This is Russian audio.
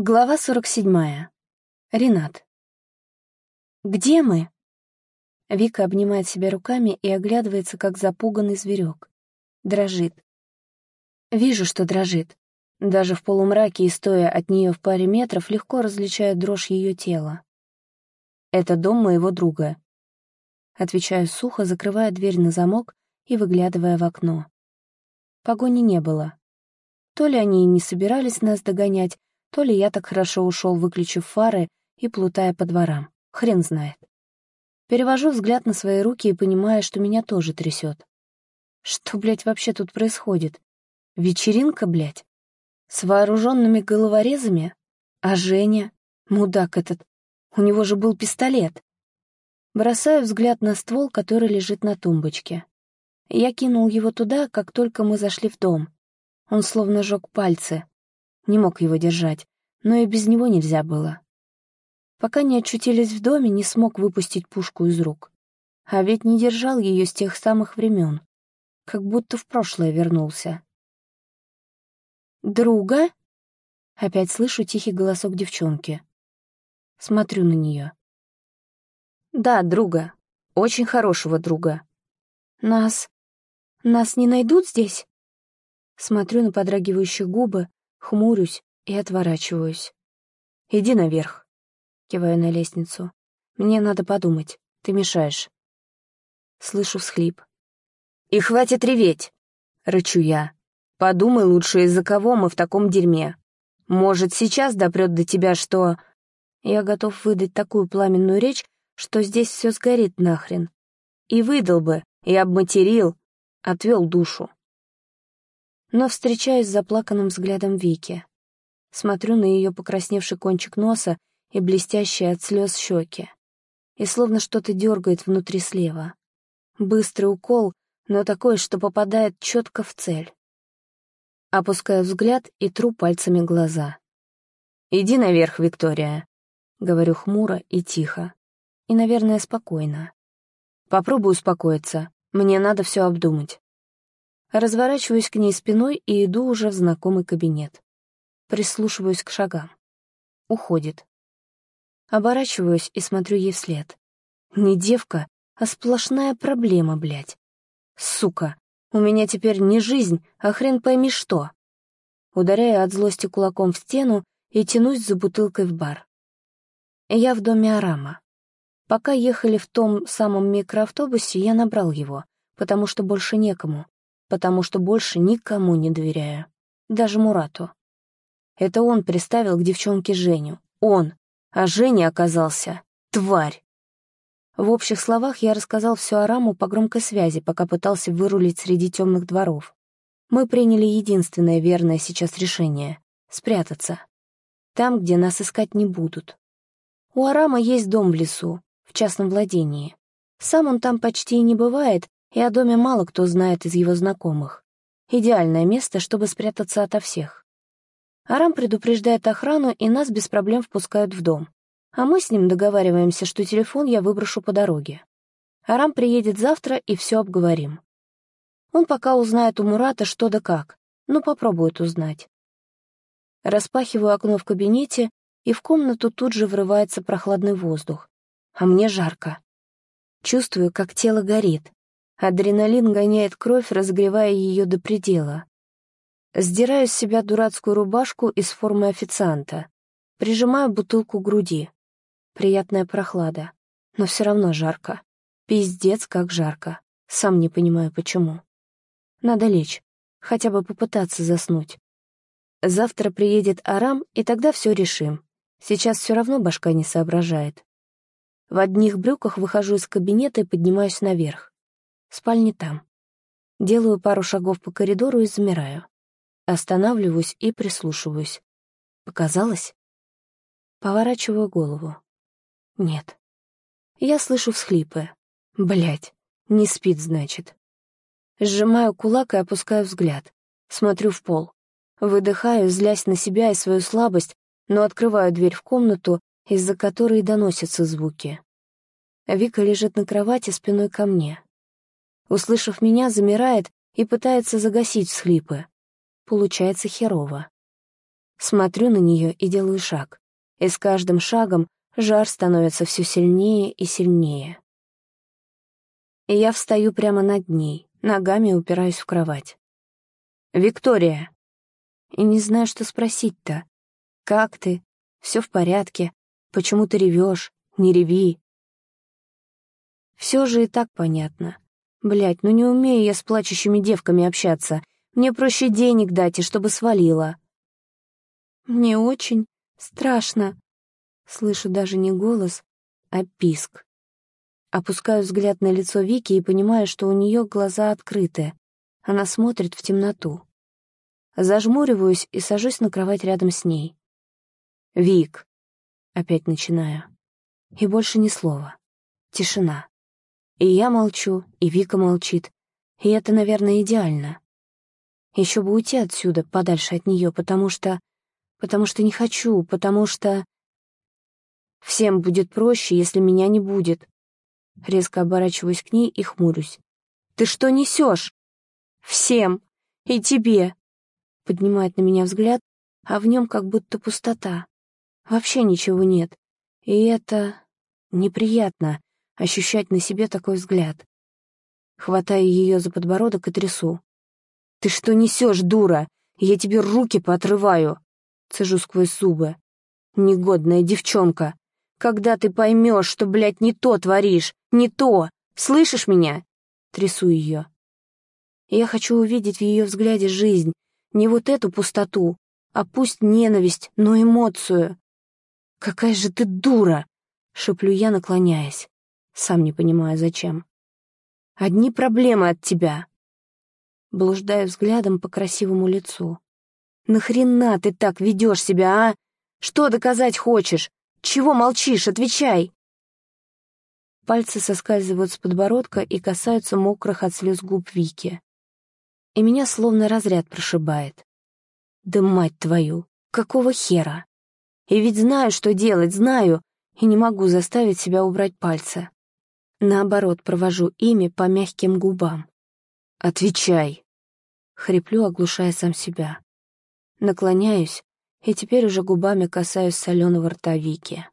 Глава 47. Ренат. «Где мы?» Вика обнимает себя руками и оглядывается, как запуганный зверек. Дрожит. Вижу, что дрожит. Даже в полумраке и стоя от нее в паре метров легко различаю дрожь ее тела. «Это дом моего друга». Отвечаю сухо, закрывая дверь на замок и выглядывая в окно. Погони не было. То ли они и не собирались нас догонять, то ли я так хорошо ушел, выключив фары и плутая по дворам. Хрен знает. Перевожу взгляд на свои руки и понимаю, что меня тоже трясет. Что, блядь, вообще тут происходит? Вечеринка, блядь? С вооруженными головорезами? А Женя? Мудак этот. У него же был пистолет. Бросаю взгляд на ствол, который лежит на тумбочке. Я кинул его туда, как только мы зашли в дом. Он словно жег пальцы, не мог его держать, но и без него нельзя было. Пока не очутились в доме, не смог выпустить пушку из рук. А ведь не держал ее с тех самых времен, как будто в прошлое вернулся. «Друга?» Опять слышу тихий голосок девчонки. Смотрю на нее. «Да, друга. Очень хорошего друга. Нас... нас не найдут здесь?» Смотрю на подрагивающие губы, Хмурюсь и отворачиваюсь. «Иди наверх», — киваю на лестницу. «Мне надо подумать. Ты мешаешь». Слышу всхлип. «И хватит реветь!» — рычу я. «Подумай лучше, из-за кого мы в таком дерьме. Может, сейчас допрет до тебя, что...» Я готов выдать такую пламенную речь, что здесь все сгорит нахрен. И выдал бы, и обматерил, отвел душу но встречаюсь с заплаканным взглядом Вики. Смотрю на ее покрасневший кончик носа и блестящие от слез щеки. И словно что-то дергает внутри слева. Быстрый укол, но такой, что попадает четко в цель. Опускаю взгляд и тру пальцами глаза. «Иди наверх, Виктория», — говорю хмуро и тихо. И, наверное, спокойно. «Попробуй успокоиться. Мне надо все обдумать». Разворачиваюсь к ней спиной и иду уже в знакомый кабинет. Прислушиваюсь к шагам. Уходит. Оборачиваюсь и смотрю ей вслед. Не девка, а сплошная проблема, блядь. Сука, у меня теперь не жизнь, а хрен пойми что. Ударяю от злости кулаком в стену и тянусь за бутылкой в бар. Я в доме Арама. Пока ехали в том самом микроавтобусе, я набрал его, потому что больше некому потому что больше никому не доверяю. Даже Мурату. Это он приставил к девчонке Женю. Он. А Женя оказался тварь. В общих словах я рассказал все Араму по громкой связи, пока пытался вырулить среди темных дворов. Мы приняли единственное верное сейчас решение — спрятаться. Там, где нас искать не будут. У Арама есть дом в лесу, в частном владении. Сам он там почти и не бывает, и о доме мало кто знает из его знакомых. Идеальное место, чтобы спрятаться ото всех. Арам предупреждает охрану, и нас без проблем впускают в дом. А мы с ним договариваемся, что телефон я выброшу по дороге. Арам приедет завтра, и все обговорим. Он пока узнает у Мурата что да как, но попробует узнать. Распахиваю окно в кабинете, и в комнату тут же врывается прохладный воздух. А мне жарко. Чувствую, как тело горит. Адреналин гоняет кровь, разогревая ее до предела. Сдираю с себя дурацкую рубашку из формы официанта. Прижимаю бутылку к груди. Приятная прохлада. Но все равно жарко. Пиздец, как жарко. Сам не понимаю, почему. Надо лечь. Хотя бы попытаться заснуть. Завтра приедет Арам, и тогда все решим. Сейчас все равно башка не соображает. В одних брюках выхожу из кабинета и поднимаюсь наверх. Спальня там. Делаю пару шагов по коридору и замираю. Останавливаюсь и прислушиваюсь. Показалось? Поворачиваю голову. Нет. Я слышу всхлипы. Блять, не спит, значит. Сжимаю кулак и опускаю взгляд. Смотрю в пол. Выдыхаю, злясь на себя и свою слабость, но открываю дверь в комнату, из-за которой доносятся звуки. Вика лежит на кровати спиной ко мне. Услышав меня, замирает и пытается загасить всхлипы. Получается херово. Смотрю на нее и делаю шаг. И с каждым шагом жар становится все сильнее и сильнее. И я встаю прямо над ней, ногами упираюсь в кровать. «Виктория!» И не знаю, что спросить-то. «Как ты? Все в порядке? Почему ты ревешь? Не реви!» Все же и так понятно. Блять, ну не умею я с плачущими девками общаться. Мне проще денег дать, и чтобы свалила. Мне очень страшно. Слышу даже не голос, а писк. Опускаю взгляд на лицо Вики и понимаю, что у нее глаза открыты. Она смотрит в темноту. Зажмуриваюсь и сажусь на кровать рядом с ней. «Вик!» Опять начинаю. И больше ни слова. Тишина. И я молчу, и Вика молчит. И это, наверное, идеально. Еще бы уйти отсюда, подальше от нее, потому что... Потому что не хочу, потому что... Всем будет проще, если меня не будет. Резко оборачиваюсь к ней и хмурюсь. «Ты что несешь?» «Всем! И тебе!» Поднимает на меня взгляд, а в нем как будто пустота. Вообще ничего нет. И это неприятно ощущать на себе такой взгляд. Хватаю ее за подбородок и трясу. «Ты что несешь, дура? Я тебе руки поотрываю!» Цежу сквозь зубы. «Негодная девчонка! Когда ты поймешь, что, блядь, не то творишь? Не то! Слышишь меня?» Трясу ее. Я хочу увидеть в ее взгляде жизнь, не вот эту пустоту, а пусть ненависть, но эмоцию. «Какая же ты дура!» — шеплю я, наклоняясь. Сам не понимаю, зачем. «Одни проблемы от тебя!» Блуждаю взглядом по красивому лицу. «Нахрена ты так ведешь себя, а? Что доказать хочешь? Чего молчишь? Отвечай!» Пальцы соскальзывают с подбородка и касаются мокрых от слез губ Вики. И меня словно разряд прошибает. «Да мать твою! Какого хера? И ведь знаю, что делать, знаю, и не могу заставить себя убрать пальцы. Наоборот, провожу ими по мягким губам. «Отвечай!» Хриплю, оглушая сам себя. Наклоняюсь, и теперь уже губами касаюсь соленого рта Вики.